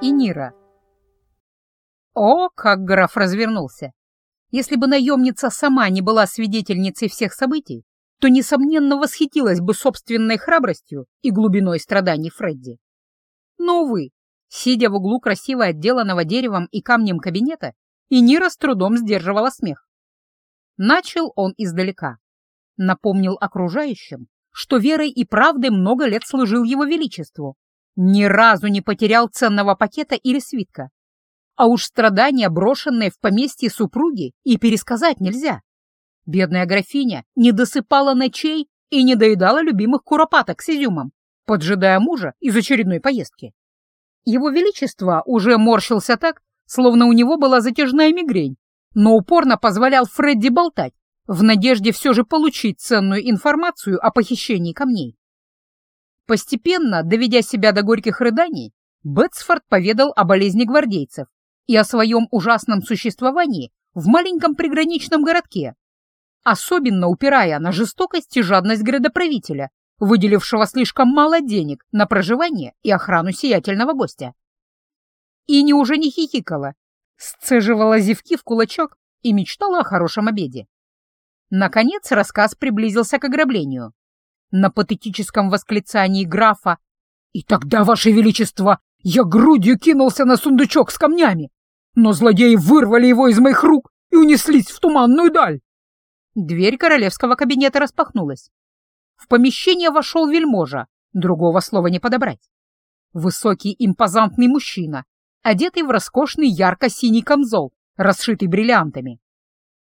и Нира. О, как граф развернулся! Если бы наемница сама не была свидетельницей всех событий, то, несомненно, восхитилась бы собственной храбростью и глубиной страданий Фредди. Но, увы, сидя в углу красиво отделанного деревом и камнем кабинета, и Нира с трудом сдерживала смех. Начал он издалека. Напомнил окружающим, что верой и правдой много лет служил его величеству, ни разу не потерял ценного пакета или свитка. А уж страдания, брошенные в поместье супруги, и пересказать нельзя. Бедная графиня не досыпала ночей и не доедала любимых куропаток с изюмом, поджидая мужа из очередной поездки. Его Величество уже морщился так, словно у него была затяжная мигрень, но упорно позволял Фредди болтать, в надежде все же получить ценную информацию о похищении камней. Постепенно, доведя себя до горьких рыданий, Бетсфорд поведал о болезни гвардейцев и о своем ужасном существовании в маленьком приграничном городке, особенно упирая на жестокость и жадность градоправителя, выделившего слишком мало денег на проживание и охрану сиятельного гостя. И не уже не хихикала, сцеживала зевки в кулачок и мечтала о хорошем обеде. Наконец рассказ приблизился к ограблению на патетическом восклицании графа «И тогда, Ваше Величество, я грудью кинулся на сундучок с камнями, но злодеи вырвали его из моих рук и унеслись в туманную даль!» Дверь королевского кабинета распахнулась. В помещение вошел вельможа, другого слова не подобрать. Высокий импозантный мужчина, одетый в роскошный ярко-синий камзол, расшитый бриллиантами.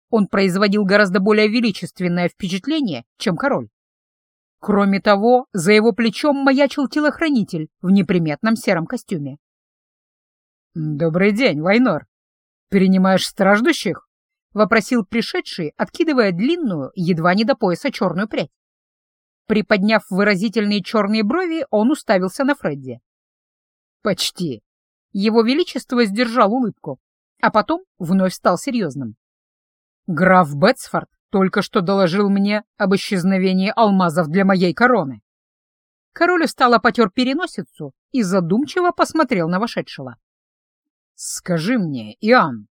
Он производил гораздо более величественное впечатление, чем король. Кроме того, за его плечом маячил телохранитель в неприметном сером костюме. «Добрый день, Вайнор. Перенимаешь страждущих?» — вопросил пришедший, откидывая длинную, едва не до пояса черную прядь. Приподняв выразительные черные брови, он уставился на Фредди. «Почти». Его Величество сдержал улыбку, а потом вновь стал серьезным. «Граф Бетсфорд только что доложил мне об исчезновении алмазов для моей короны. Король устало потер переносицу и задумчиво посмотрел на вошедшего. «Скажи мне, Иоанн,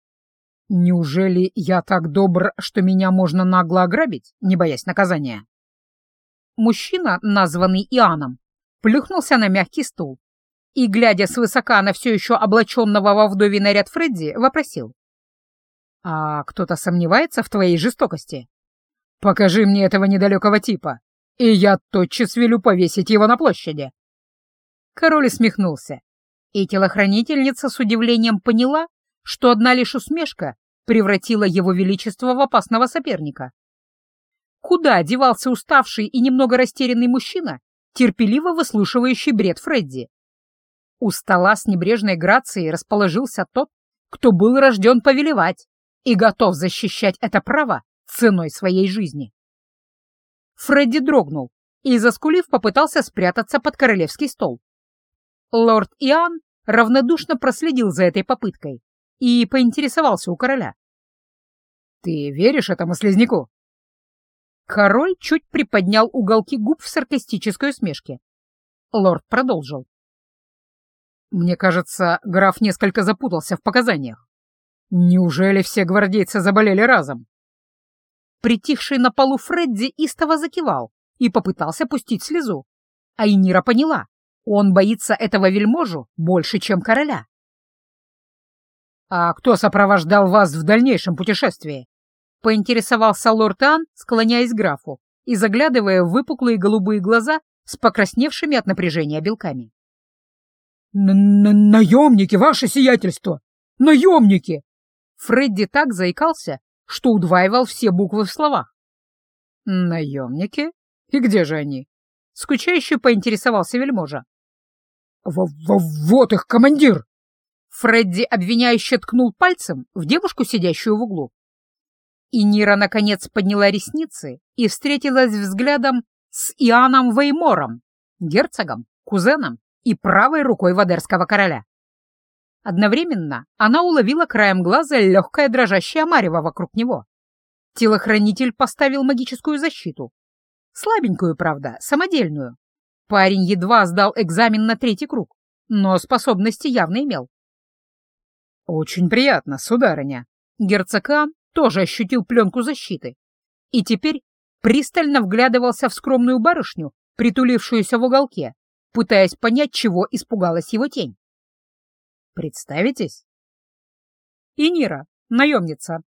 неужели я так добр, что меня можно нагло ограбить, не боясь наказания?» Мужчина, названный Иоанном, плюхнулся на мягкий стул и, глядя свысока на все еще облаченного во вдовий наряд Фредди, вопросил. «А кто-то сомневается в твоей жестокости?» «Покажи мне этого недалекого типа, и я тотчас велю повесить его на площади». Король усмехнулся, и телохранительница с удивлением поняла, что одна лишь усмешка превратила его величество в опасного соперника. Куда девался уставший и немного растерянный мужчина, терпеливо выслушивающий бред Фредди? У стола с небрежной грацией расположился тот, кто был рожден повелевать и готов защищать это право ценой своей жизни. Фредди дрогнул и, заскулив, попытался спрятаться под королевский стол. Лорд Иоанн равнодушно проследил за этой попыткой и поинтересовался у короля. «Ты веришь этому слизняку?» Король чуть приподнял уголки губ в саркастической усмешке. Лорд продолжил. «Мне кажется, граф несколько запутался в показаниях. Неужели все гвардейцы заболели разом?» Притихший на полу Фредди истово закивал и попытался пустить слезу. А Инира поняла, он боится этого вельможу больше, чем короля. «А кто сопровождал вас в дальнейшем путешествии?» — поинтересовался лорд Ан, склоняясь к графу и заглядывая в выпуклые голубые глаза с покрасневшими от напряжения белками. «Наемники, ваше сиятельство! Наемники!» Фредди так заикался, что удваивал все буквы в словах. «Наемники? И где же они?» — скучающе поинтересовался вельможа. В -в «Вот их командир!» Фредди обвиняюще ткнул пальцем в девушку, сидящую в углу. И Нира, наконец, подняла ресницы и встретилась взглядом с Иоанном Веймором, герцогом, кузеном и правой рукой Вадерского короля. Одновременно она уловила краем глаза легкое дрожащее марево вокруг него. Телохранитель поставил магическую защиту. Слабенькую, правда, самодельную. Парень едва сдал экзамен на третий круг, но способности явно имел. «Очень приятно, сударыня». Герцог Ан тоже ощутил пленку защиты и теперь пристально вглядывался в скромную барышню, притулившуюся в уголке, пытаясь понять, чего испугалась его тень. «Представитесь?» «Инира, наемница».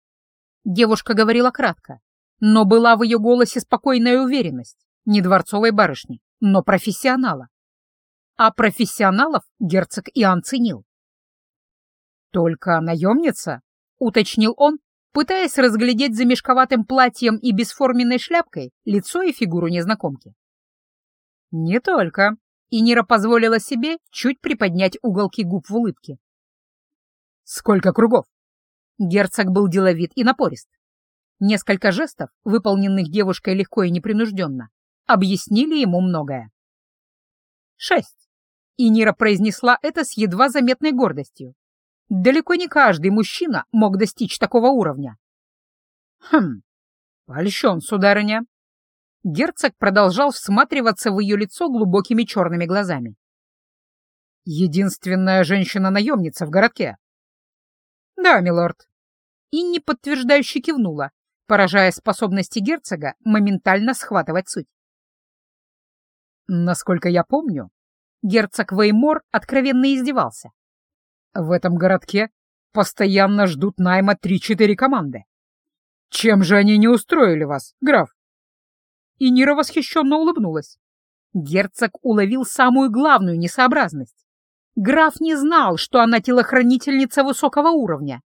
Девушка говорила кратко, но была в ее голосе спокойная уверенность, не дворцовой барышни, но профессионала. А профессионалов герцог Иоанн ценил. «Только наемница?» — уточнил он, пытаясь разглядеть за мешковатым платьем и бесформенной шляпкой лицо и фигуру незнакомки. «Не только», — и Нира позволила себе чуть приподнять уголки губ в улыбке. «Сколько кругов?» Герцог был деловит и напорист. Несколько жестов, выполненных девушкой легко и непринужденно, объяснили ему многое. «Шесть», и Нира произнесла это с едва заметной гордостью. Далеко не каждый мужчина мог достичь такого уровня. Хм, польщен, сударыня. Герцог продолжал всматриваться в ее лицо глубокими черными глазами. Единственная женщина-наемница в городке. Да, милорд. Инни подтверждающе кивнула, поражая способности герцога моментально схватывать суть. Насколько я помню, герцог Веймор откровенно издевался. В этом городке постоянно ждут найма три-четыре команды. Чем же они не устроили вас, граф? И Нира восхищенно улыбнулась. Герцог уловил самую главную несообразность. Граф не знал, что она телохранительница высокого уровня.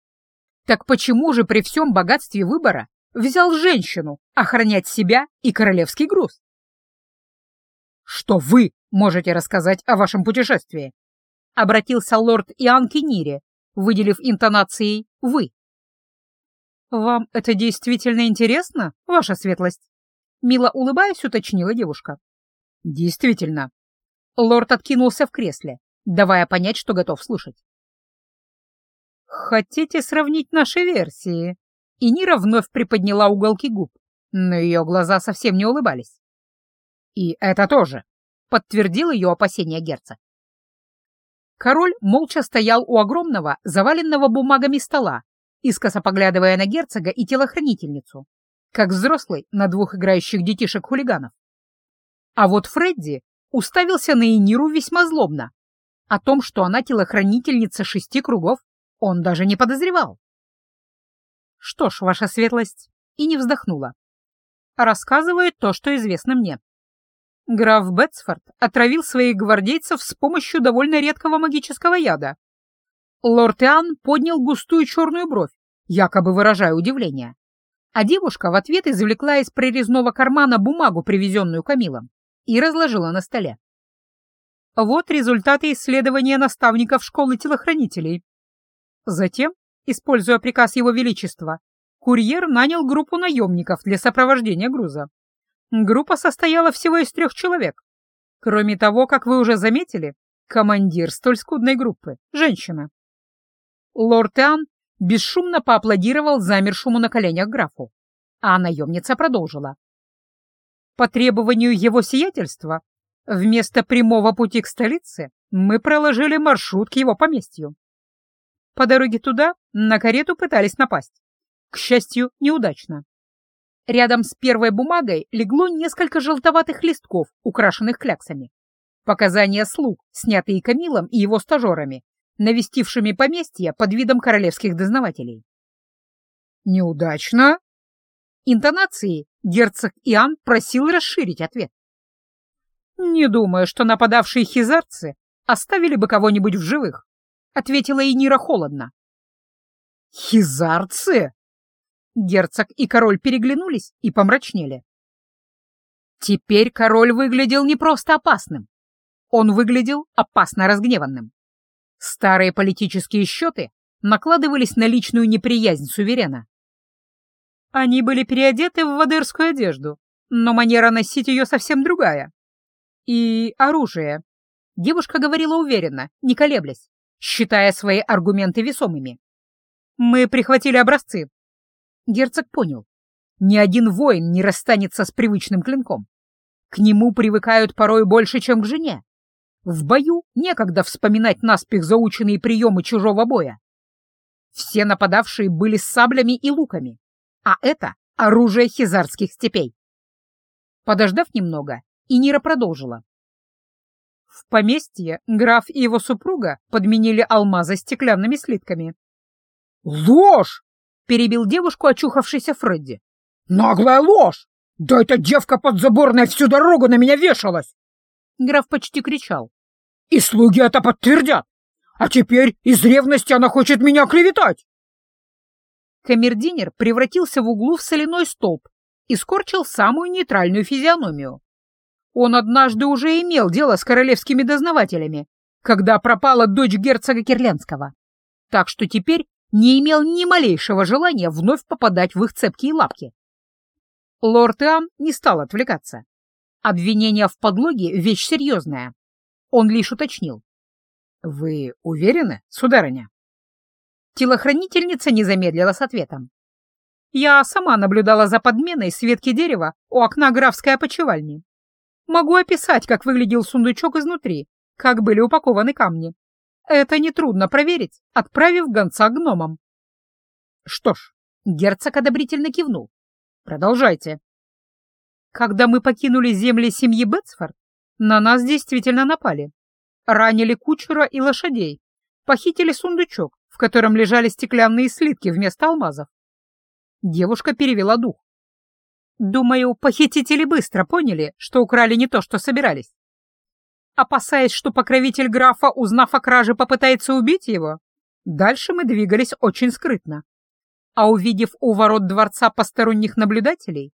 Так почему же при всем богатстве выбора взял женщину охранять себя и королевский груз? Что вы можете рассказать о вашем путешествии? обратился лорд Иоанн Кенири, выделив интонацией «вы». «Вам это действительно интересно, ваша светлость?» Мило улыбаясь, уточнила девушка. «Действительно». Лорд откинулся в кресле, давая понять, что готов слушать. «Хотите сравнить наши версии?» И Нира вновь приподняла уголки губ, но ее глаза совсем не улыбались. «И это тоже», — подтвердил ее опасения герцог. Король молча стоял у огромного, заваленного бумагами стола, искоса поглядывая на герцога и телохранительницу, как взрослый на двух играющих детишек-хулиганов. А вот Фредди уставился на Эниру весьма злобно. О том, что она телохранительница шести кругов, он даже не подозревал. Что ж, ваша светлость, и не вздохнула. Рассказывает то, что известно мне. Граф Бетсфорд отравил своих гвардейцев с помощью довольно редкого магического яда. Лорд Иоанн поднял густую черную бровь, якобы выражая удивление. А девушка в ответ извлекла из прорезного кармана бумагу, привезенную Камилом, и разложила на столе. Вот результаты исследования наставников школы телохранителей. Затем, используя приказ Его Величества, курьер нанял группу наемников для сопровождения груза. Группа состояла всего из трех человек. Кроме того, как вы уже заметили, командир столь скудной группы — женщина. Лорд Иоанн бесшумно поаплодировал замершему на коленях графу, а наемница продолжила. По требованию его сиятельства, вместо прямого пути к столице мы проложили маршрут к его поместью. По дороге туда на карету пытались напасть. К счастью, неудачно. Рядом с первой бумагой легло несколько желтоватых листков, украшенных кляксами. Показания слуг, снятые Камилом и его стажерами, навестившими поместье под видом королевских дознавателей. «Неудачно?» Интонации герцог Иоанн просил расширить ответ. «Не думаю, что нападавшие хизарцы оставили бы кого-нибудь в живых», — ответила Энира холодно. «Хизарцы?» Герцог и король переглянулись и помрачнели. Теперь король выглядел не просто опасным. Он выглядел опасно разгневанным. Старые политические счеты накладывались на личную неприязнь суверена. Они были переодеты в вадерскую одежду, но манера носить ее совсем другая. И оружие. Девушка говорила уверенно, не колеблясь, считая свои аргументы весомыми. Мы прихватили образцы, Герцог понял. Ни один воин не расстанется с привычным клинком. К нему привыкают порой больше, чем к жене. В бою некогда вспоминать наспех заученные приемы чужого боя. Все нападавшие были с саблями и луками, а это оружие хизарских степей. Подождав немного, Инира продолжила. В поместье граф и его супруга подменили алмазы стеклянными слитками. «Ложь!» — перебил девушку очухавшийся Фредди. «Наглая ложь! Да эта девка подзаборная всю дорогу на меня вешалась!» Граф почти кричал. «И слуги это подтвердят! А теперь из ревности она хочет меня клеветать!» Камердинер превратился в углу в соляной столб и скорчил самую нейтральную физиономию. Он однажды уже имел дело с королевскими дознавателями, когда пропала дочь герцога Кирлянского. Так что теперь не имел ни малейшего желания вновь попадать в их цепкие лапки. Лорд Иам не стал отвлекаться. Обвинение в подлоге — вещь серьезная. Он лишь уточнил. «Вы уверены, сударыня?» Телохранительница не замедлила с ответом. «Я сама наблюдала за подменой с ветки дерева у окна графской опочивальни. Могу описать, как выглядел сундучок изнутри, как были упакованы камни. Это нетрудно проверить, отправив гонца гномам. Что ж, герцог одобрительно кивнул. Продолжайте. Когда мы покинули земли семьи Бетсфорд, на нас действительно напали. Ранили кучера и лошадей, похитили сундучок, в котором лежали стеклянные слитки вместо алмазов. Девушка перевела дух. Думаю, похитители быстро поняли, что украли не то, что собирались. Опасаясь, что покровитель графа, узнав о краже, попытается убить его, дальше мы двигались очень скрытно. А увидев у ворот дворца посторонних наблюдателей,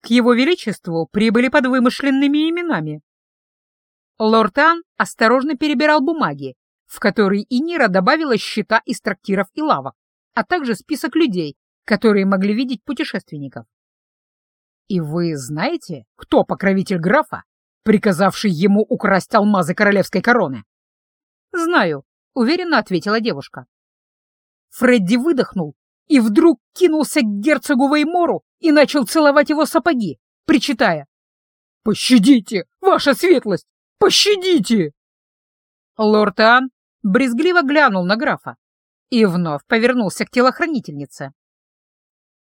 к его величеству прибыли под вымышленными именами. Лорд Ан осторожно перебирал бумаги, в которые Инира добавила счета из трактиров и лавок, а также список людей, которые могли видеть путешественников. «И вы знаете, кто покровитель графа, приказавший ему украсть алмазы королевской короны?» «Знаю», — уверенно ответила девушка. Фредди выдохнул и вдруг кинулся к герцогу Веймору и начал целовать его сапоги, причитая. «Пощадите, ваша светлость! Пощадите!» Лорд Ан брезгливо глянул на графа и вновь повернулся к телохранительнице.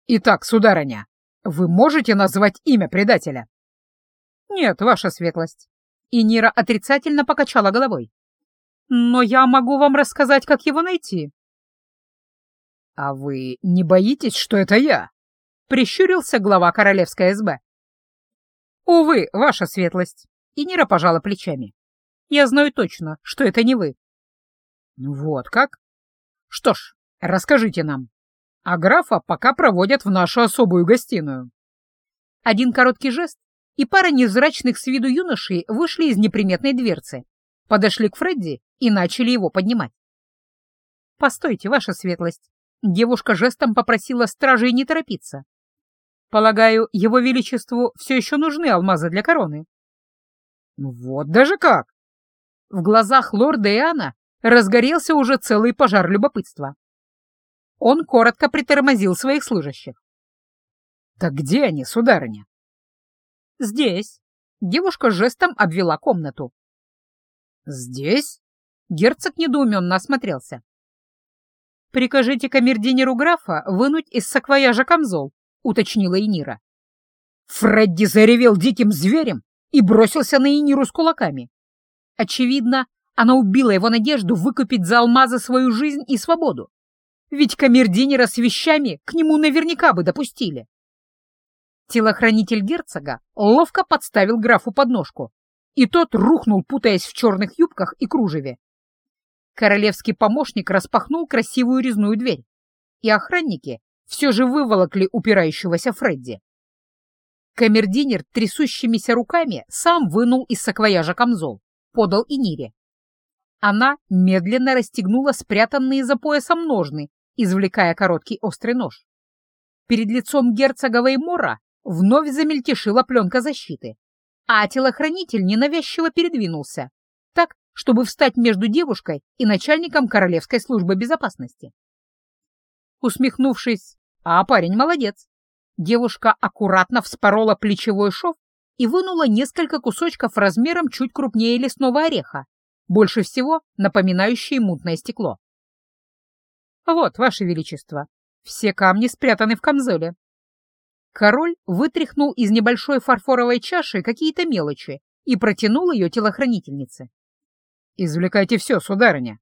«Итак, сударыня, вы можете назвать имя предателя? Нет, ваша светлость. И Нира отрицательно покачала головой. Но я могу вам рассказать, как его найти. А вы не боитесь, что это я? Прищурился глава королевской СБ. Увы, ваша светлость. И Нира пожала плечами. Я знаю точно, что это не вы. Вот как? Что ж, расскажите нам а графа пока проводят в нашу особую гостиную. Один короткий жест, и пара невзрачных с виду юношей вышли из неприметной дверцы, подошли к Фредди и начали его поднимать. «Постойте, ваша светлость!» Девушка жестом попросила стражей не торопиться. «Полагаю, его величеству все еще нужны алмазы для короны». «Вот даже как!» В глазах лорда Иоанна разгорелся уже целый пожар любопытства. Он коротко притормозил своих служащих. «Так где они, сударыня?» «Здесь». Девушка жестом обвела комнату. «Здесь?» Герцог недоуменно осмотрелся. «Прикажите камердинеру графа вынуть из саквояжа камзол», — уточнила Энира. Фредди заревел диким зверем и бросился на Эниру с кулаками. Очевидно, она убила его надежду выкупить за алмазы свою жизнь и свободу ведь камердинера с вещами к нему наверняка бы допустили. Телохранитель герцога ловко подставил графу подножку, и тот рухнул, путаясь в черных юбках и кружеве. Королевский помощник распахнул красивую резную дверь, и охранники все же выволокли упирающегося Фредди. Камердинер трясущимися руками сам вынул из саквояжа камзол, подал и Нире. Она медленно расстегнула спрятанные за поясом ножны извлекая короткий острый нож. Перед лицом герцога Веймора вновь замельтешила пленка защиты, а телохранитель ненавязчиво передвинулся, чтобы встать между девушкой и начальником Королевской службы безопасности. Усмехнувшись, а парень молодец, девушка аккуратно вспорола плечевой шов и вынула несколько кусочков размером чуть крупнее лесного ореха, больше всего напоминающие мутное стекло. «Вот, Ваше Величество, все камни спрятаны в камзоле». Король вытряхнул из небольшой фарфоровой чаши какие-то мелочи и протянул ее телохранительнице. «Извлекайте все, сударыня.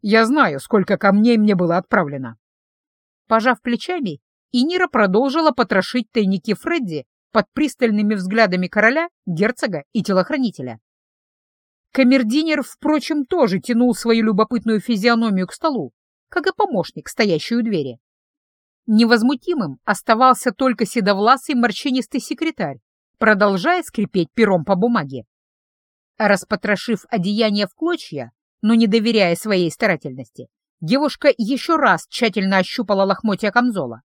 Я знаю, сколько камней мне было отправлено». Пожав плечами, Инира продолжила потрошить тайники Фредди под пристальными взглядами короля, герцога и телохранителя. Камердинер, впрочем, тоже тянул свою любопытную физиономию к столу, как и помощник, стоящий у двери. Невозмутимым оставался только седовласый морщинистый секретарь, продолжая скрипеть пером по бумаге. Распотрошив одеяние в клочья, но не доверяя своей старательности, девушка еще раз тщательно ощупала лохмотья камзола,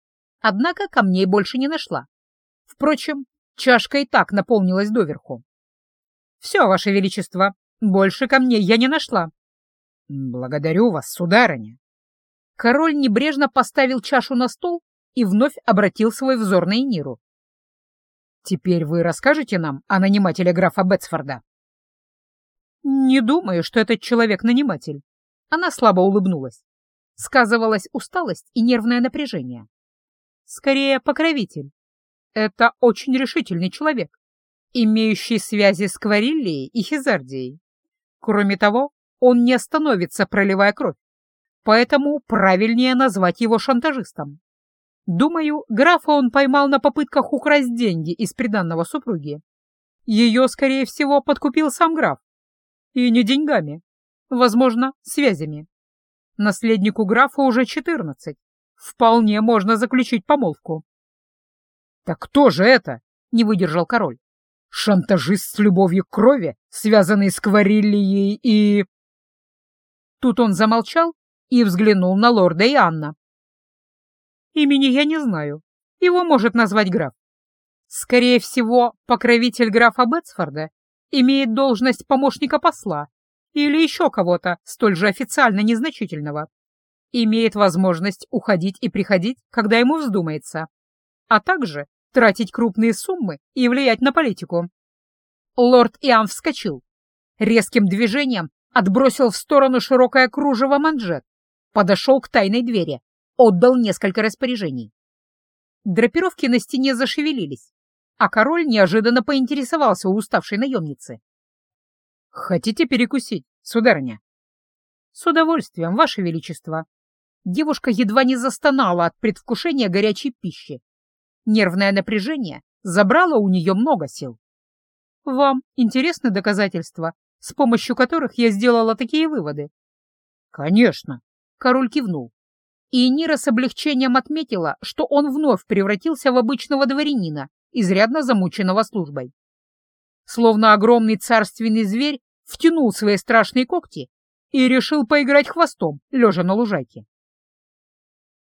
однако камней больше не нашла. Впрочем, чашка и так наполнилась доверху. «Все, Ваше Величество, больше камней я не нашла». «Благодарю вас, сударыня». Король небрежно поставил чашу на стол и вновь обратил свой взор на Эниру. «Теперь вы расскажете нам о нанимателе графа Бетсфорда?» «Не думаю, что этот человек наниматель». Она слабо улыбнулась. Сказывалась усталость и нервное напряжение. Скорее, покровитель. Это очень решительный человек, имеющий связи с Квариллией и Хизардией. Кроме того, он не остановится, проливая кровь, поэтому правильнее назвать его шантажистом. Думаю, графа он поймал на попытках украсть деньги из приданного супруги. Ее, скорее всего, подкупил сам граф. И не деньгами, возможно, связями. Наследнику графа уже четырнадцать. Вполне можно заключить помолвку. «Так кто же это?» — не выдержал король. «Шантажист с любовью к крови, связанный с Квариллией и...» Тут он замолчал и взглянул на лорда и Анна. «Имени я не знаю. Его может назвать граф. Скорее всего, покровитель графа Бетсфорда имеет должность помощника посла или еще кого-то столь же официально незначительного имеет возможность уходить и приходить, когда ему вздумается, а также тратить крупные суммы и влиять на политику. Лорд Иоанн вскочил. Резким движением отбросил в сторону широкое кружево манжет, подошел к тайной двери, отдал несколько распоряжений. Драпировки на стене зашевелились, а король неожиданно поинтересовался у уставшей наемницы. «Хотите перекусить, сударыня?» «С удовольствием, ваше величество», девушка едва не застонала от предвкушения горячей пищи. Нервное напряжение забрало у нее много сил. Вам интересны доказательства, с помощью которых я сделала такие выводы? Конечно, король кивнул. И Нира с облегчением отметила, что он вновь превратился в обычного дворянина, изрядно замученного службой. Словно огромный царственный зверь втянул свои страшные когти и решил поиграть хвостом, лежа на лужайке.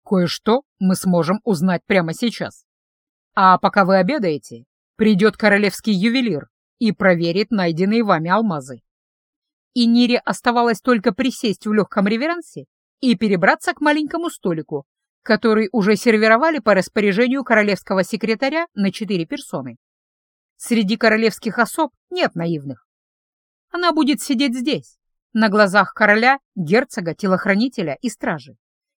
Кое-что мы сможем узнать прямо сейчас. А пока вы обедаете, придет королевский ювелир и проверит найденные вами алмазы. И Нире оставалось только присесть в легком реверансе и перебраться к маленькому столику, который уже сервировали по распоряжению королевского секретаря на четыре персоны. Среди королевских особ нет наивных. Она будет сидеть здесь, на глазах короля, герцога, телохранителя и стражи.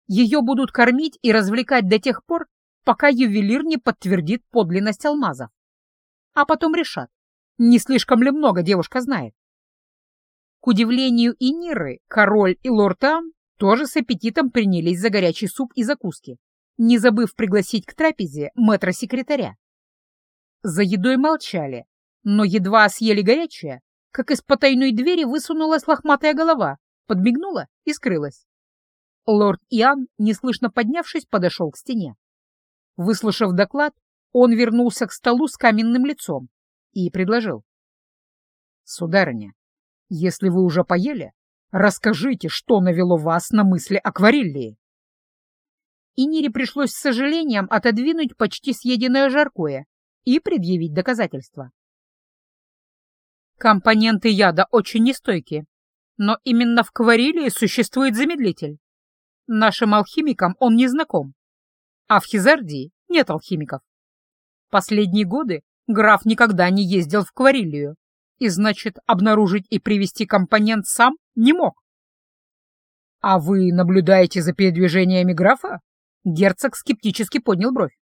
Ее будут кормить и развлекать до тех пор, пока ювелир не подтвердит подлинность алмазов. А потом решат, не слишком ли много девушка знает. К удивлению Иниры, король и лорд Ан тоже с аппетитом принялись за горячий суп и закуски, не забыв пригласить к трапезе мэтра-секретаря. За едой молчали, но едва съели горячее, как из потайной двери высунулась лохматая голова, подмигнула и скрылась. Лорд Иоанн, неслышно поднявшись, подошел к стене. Выслушав доклад, он вернулся к столу с каменным лицом и предложил. «Сударыня, если вы уже поели, расскажите, что навело вас на мысли о Квариллии». Инире пришлось с сожалением отодвинуть почти съеденное жаркое и предъявить доказательства. Компоненты яда очень нестойкие, но именно в Квариллии существует замедлитель. Нашим алхимикам он не знаком. А в Хизардии нет алхимиков. Последние годы Граф никогда не ездил в Кварилию, и, значит, обнаружить и привести компонент сам не мог. «А вы наблюдаете за передвижениями графа?» Герцог скептически поднял бровь.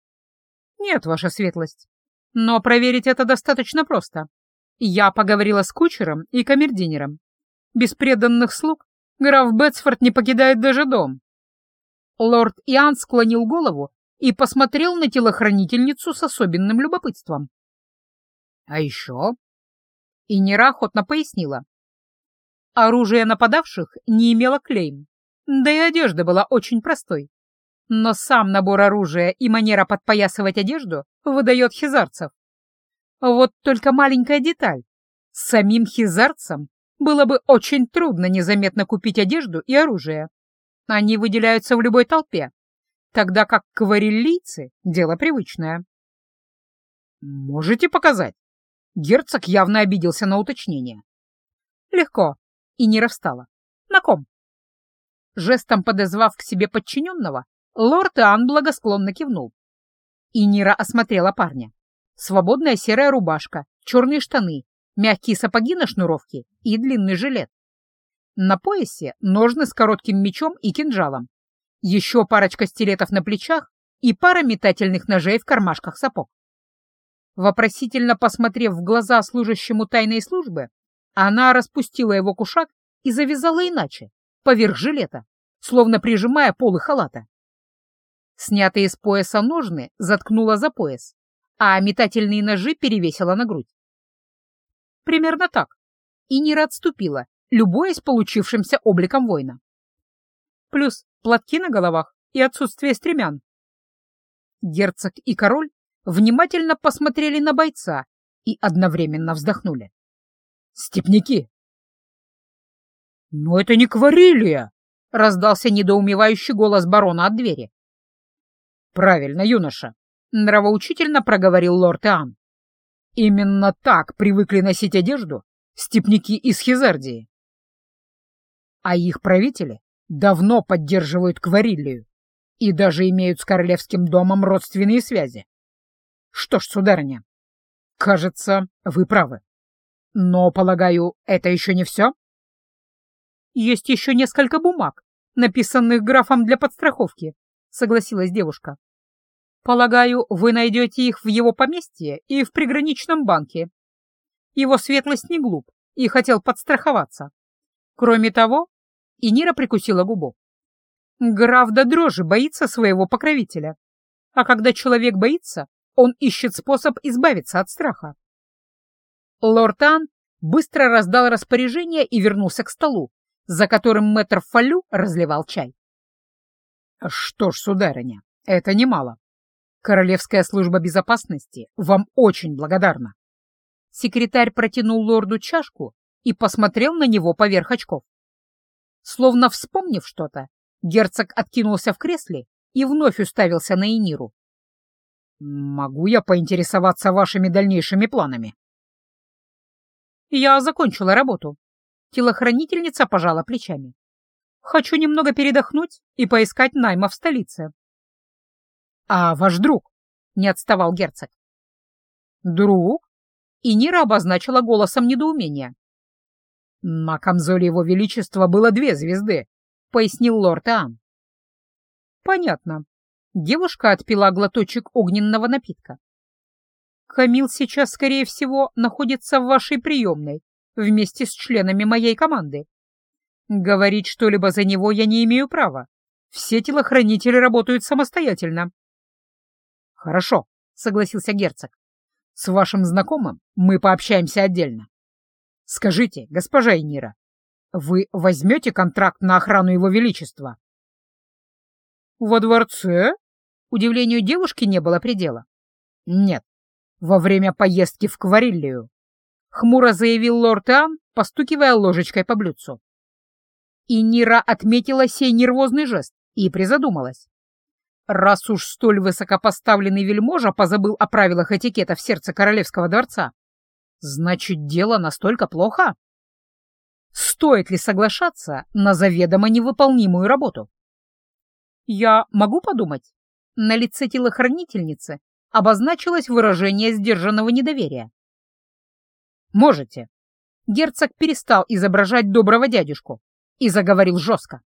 «Нет, ваша светлость. Но проверить это достаточно просто. Я поговорила с кучером и камердинером. Без преданных слуг граф Бетсфорд не покидает даже дом». Лорд Иоанн склонил голову и посмотрел на телохранительницу с особенным любопытством. «А еще?» И Нера охотно пояснила. Оружие нападавших не имело клейм, да и одежда была очень простой. Но сам набор оружия и манера подпоясывать одежду выдает хизарцев. Вот только маленькая деталь. Самим хизарцам было бы очень трудно незаметно купить одежду и оружие. Они выделяются в любой толпе, тогда как кавареллийцы — дело привычное. «Можете показать?» Герцог явно обиделся на уточнение. «Легко». И Нира встала. «На ком?» Жестом подозвав к себе подчиненного, лорд Иоанн благосклонно кивнул. И Нира осмотрела парня. Свободная серая рубашка, черные штаны, мягкие сапоги на шнуровке и длинный жилет. На поясе ножны с коротким мечом и кинжалом. Еще парочка стилетов на плечах и пара метательных ножей в кармашках сапог. Вопросительно посмотрев в глаза служащему тайной службы, она распустила его кушак и завязала иначе, поверх жилета, словно прижимая полы халата. Снятые с пояса ножны заткнула за пояс, а метательные ножи перевесила на грудь. Примерно так. И Нира отступила, любуясь получившимся обликом воина. Плюс платки на головах и отсутствие стремян. Герцог и король внимательно посмотрели на бойца и одновременно вздохнули. «Степняки!» «Но это не Кварилия!» — раздался недоумевающий голос барона от двери. «Правильно, юноша!» — нравоучительно проговорил лорд Иоанн. «Именно так привыкли носить одежду степняки из Хизардии. А их правители давно поддерживают Квариллию и даже имеют с королевским домом родственные связи. Что ж, сударыня, кажется, вы правы. Но, полагаю, это еще не все? Есть еще несколько бумаг, написанных графом для подстраховки, согласилась девушка. Полагаю, вы найдете их в его поместье и в приграничном банке. Его светлость не глуп и хотел подстраховаться. Кроме того, и Нира прикусила губу. Граф до дрожи боится своего покровителя. А когда человек боится, он ищет способ избавиться от страха. Лорд Ан быстро раздал распоряжение и вернулся к столу, за которым мэтр Фалю разливал чай. «Что ж, сударыня, это немало. Королевская служба безопасности вам очень благодарна». Секретарь протянул лорду чашку и посмотрел на него поверх очков. Словно вспомнив что-то, герцог откинулся в кресле и вновь уставился на Эниру. «Могу я поинтересоваться вашими дальнейшими планами?» «Я закончила работу». Телохранительница пожала плечами. «Хочу немного передохнуть и поискать найма в столице». «А ваш друг?» — не отставал герцог. «Друг?» И Нира обозначила голосом недоумения. «На камзоле его величества было две звезды», — пояснил лорд Ан. «Понятно. Девушка отпила глоточек огненного напитка. Камил сейчас, скорее всего, находится в вашей приемной вместе с членами моей команды. Говорить что-либо за него я не имею права. Все телохранители работают самостоятельно. Хорошо, согласился герцог. С вашим знакомым мы пообщаемся отдельно. Скажите, госпожа Энира, вы возьмете контракт на охрану его величества? Во дворце? Удивлению девушки не было предела. «Нет, во время поездки в Квариллию», — хмуро заявил лорд Иоанн, постукивая ложечкой по блюдцу. И Нира отметила сей нервозный жест и призадумалась. Раз уж столь высокопоставленный вельможа позабыл о правилах этикета в сердце королевского дворца, значит, дело настолько плохо? Стоит ли соглашаться на заведомо невыполнимую работу? Я могу подумать? На лице телохранительницы обозначилось выражение сдержанного недоверия. «Можете». Герцог перестал изображать доброго дядюшку и заговорил жестко.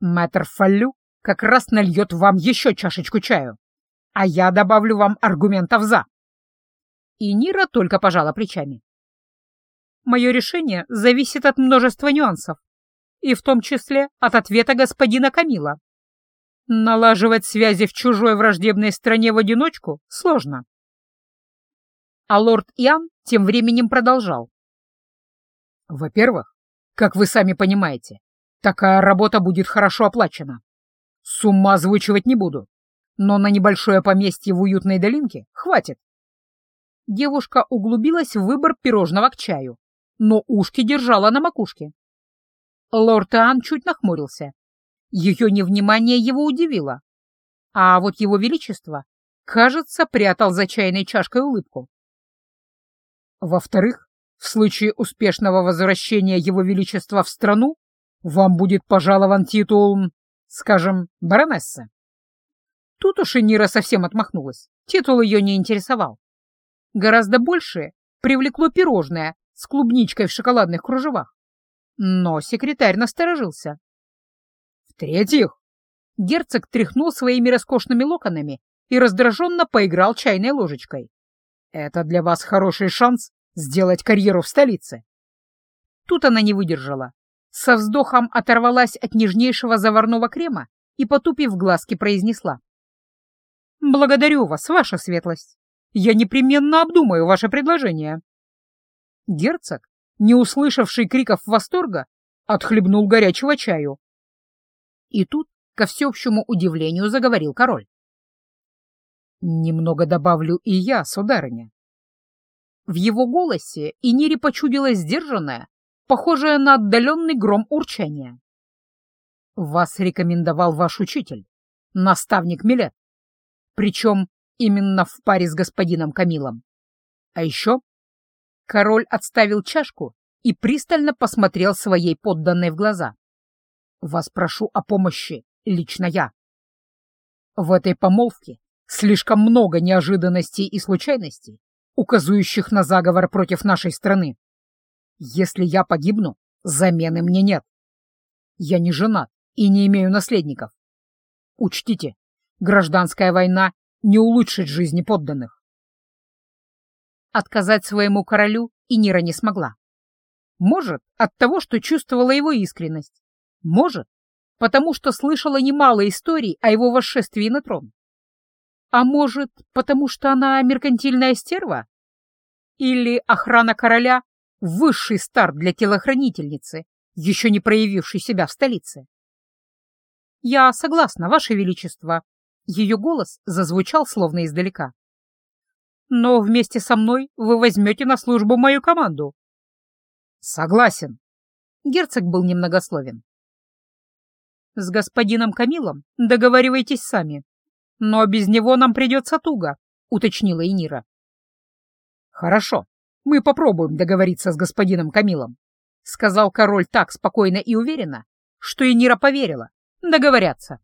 «Мэтр Фаллю как раз нальет вам еще чашечку чаю, а я добавлю вам аргументов «за». И Нира только пожала плечами. Мое решение зависит от множества нюансов, и в том числе от ответа господина Камила. Налаживать связи в чужой враждебной стране в одиночку сложно. А лорд Иоанн тем временем продолжал. Во-первых, как вы сами понимаете, такая работа будет хорошо оплачена. Сумма озвучивать не буду, но на небольшое поместье в уютной долинке хватит. Девушка углубилась в выбор пирожного к чаю, но ушки держала на макушке. Лорд Иоанн чуть нахмурился. Ее невнимание его удивило. А вот его величество, кажется, прятал за чайной чашкой улыбку. Во-вторых, в случае успешного возвращения его величества в страну, вам будет пожалован титул, скажем, баронессы. Тут уж и Нира совсем отмахнулась. Титул ее не интересовал. Гораздо больше привлекло пирожное с клубничкой в шоколадных кружевах. Но секретарь насторожился. В-третьих, герцог тряхнул своими роскошными локонами и раздраженно поиграл чайной ложечкой. Это для вас хороший шанс сделать карьеру в столице. Тут она не выдержала. Со вздохом оторвалась от нежнейшего заварного крема и, потупив глазки, произнесла. «Благодарю вас, ваша светлость. Я непременно обдумаю ваше предложение». Герцог, не услышавший криков восторга, отхлебнул горячего чаю. И тут, ко всеобщему удивлению, заговорил король. «Немного добавлю и я, сударыня». В его голосе и Нире почудилось сдержанное, похожее на отдаленный гром урчания. «Вас рекомендовал ваш учитель, наставник Милет, причем именно в паре с господином Камилом. А еще...» Король отставил чашку и пристально посмотрел своей подданной в глаза. «Вас прошу о помощи, лично я. В этой помолвке Слишком много неожиданностей и случайностей, указывающих на заговор против нашей страны. Если я погибну, замены мне нет. Я не женат и не имею наследников. Учтите, гражданская война не улучшит жизни подданных. Отказать своему королю и Нира не смогла. Может, от того, что чувствовала его искренность. Может, потому что слышала немало историй о его восшествии на трон. А может, потому что она меркантильная стерва? Или охрана короля — высший старт для телохранительницы, еще не проявившей себя в столице? «Я согласна, Ваше Величество», — ее голос зазвучал словно издалека. «Но вместе со мной вы возьмете на службу мою команду». «Согласен», — герцог был немногословен. «С господином Камилом договаривайтесь сами», «Но без него нам придется туго», — уточнила Инира. «Хорошо, мы попробуем договориться с господином Камилом», — сказал король так спокойно и уверенно, что Инира поверила. Договорятся.